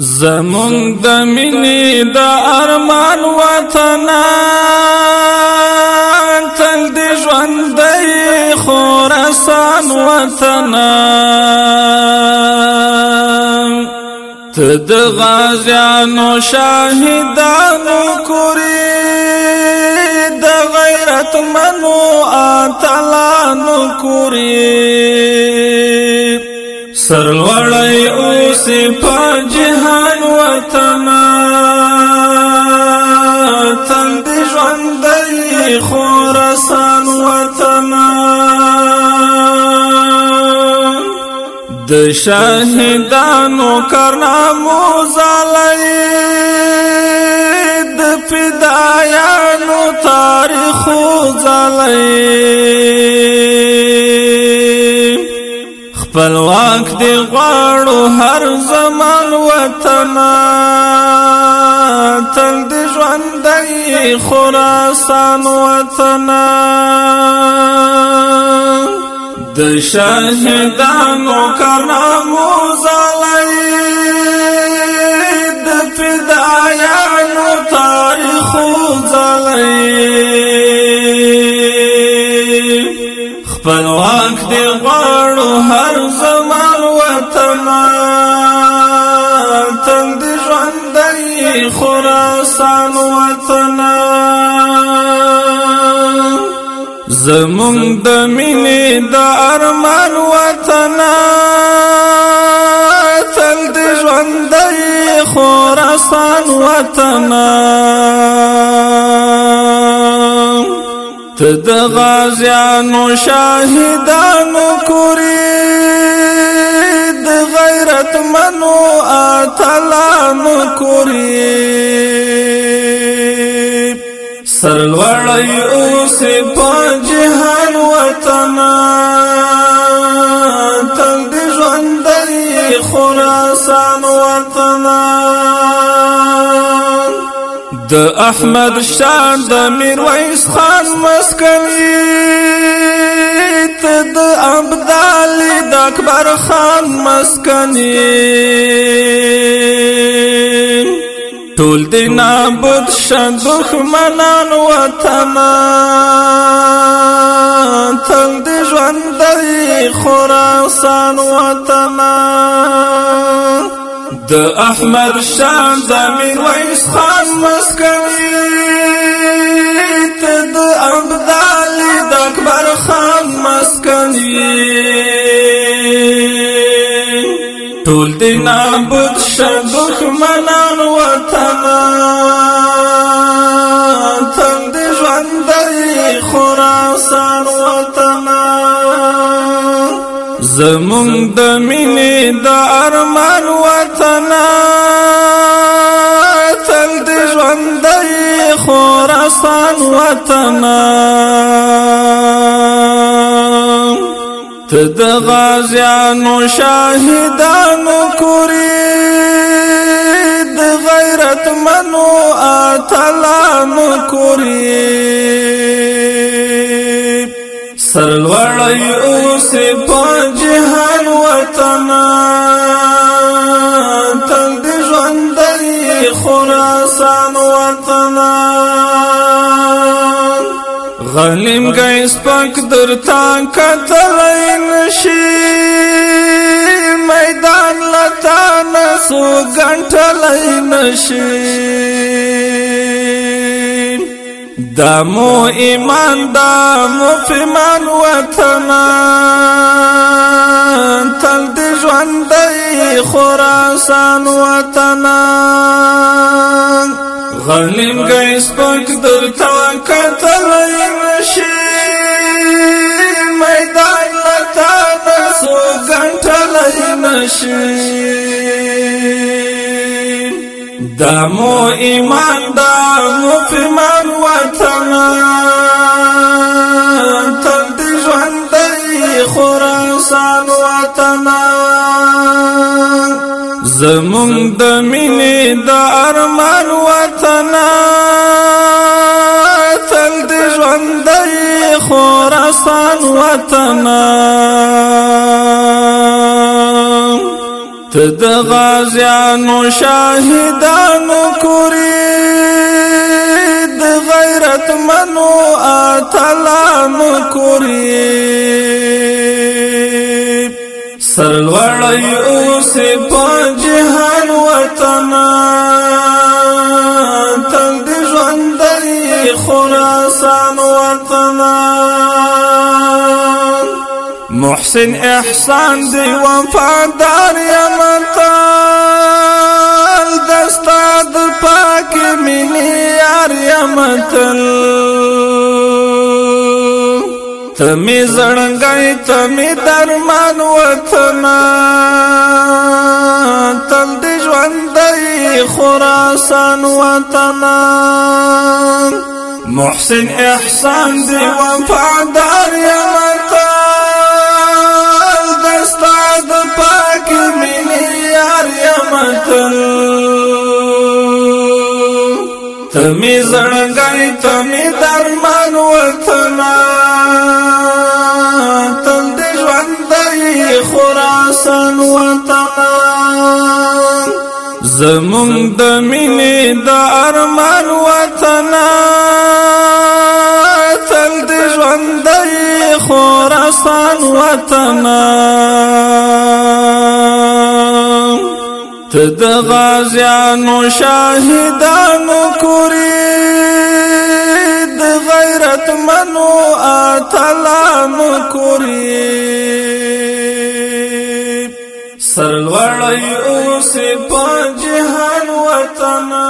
زمون د مینې د ارمان وطن تل دې ژوند دی خوراسان وطن ته د غازیانو شاهدانو کورې د غیرت منو اتلانو کورې سرلوړی سپا جهان وطن تل دی ژوند دی خوراسان وطن د شهیدانو کرنامو زلای د فدایانو تاریخو زلای خپل واک دی غواړو هر زمان وطن تل دی ژوند دی خراسان وطن د شهیدانو کرامو زلای د فدایانو تاریخو زلای دی خراسان وطن زمون د مینې د ارمان وطن تل دې ژوند دی خراسان وطن ته د غازیانو شاهدانو کورې د غیرت منو مکوری سرلوړی اوس په جهان وطن تل دې ژوندۍ خراسان وطن د احمد شاه د میرویس خان مسکنی ته د ابدال د اکبر خان مسکنی ټول دی نابود شن دخمنان وطن تنگ دی ژوند دی خراسان وطن د احمد شاه د میرویس خان مسکنی ته د ابدال د اکبر خان مسکنی ټول دی نابود شه دښمنان وطن تم دې ژوندۍ خراسان وطن زمونږ د مینې د ارمان وطن تم دې ژوندۍ خراسان وطن ته د غازیانو شاهدان خدای سپک در تا کتلای نشي میدان لتا نسو گنٹلای نشي دمو ایمان دمو فیمان وطنان تل دی جواندی خوراسان وطنان غنیم گئی سپک در تا شي دا مو ایمان دا مو پیمان وطن تل دې ژوند دی خراسان وطن زمون د مینې د ارمان وطن تل دې ژوند دی خراسان وطن ته د غازیانو شاهدانو کوری د غیرت منو اتلانو کوری سرلوړی اوسې په جهان وطنه محسن احسان دی وفادار یم تل دستاد پاک مینی یار یم تل تمی زړنګای تمی درمان وطنا تل دې ژوند دی خراسان وطنا محسن احسان دی وفادار یم تل وطن تمی زړګای تمی درمان وطن تم دې ژوند دی خراسان وطن زمون د مینې د ارمان وطن تل دې ژوند دی خراسان وطن ته د غازیانو شاهدانو کوری د غیرت منو اتلانو کوری سرلوړی اوسې په جهان وطن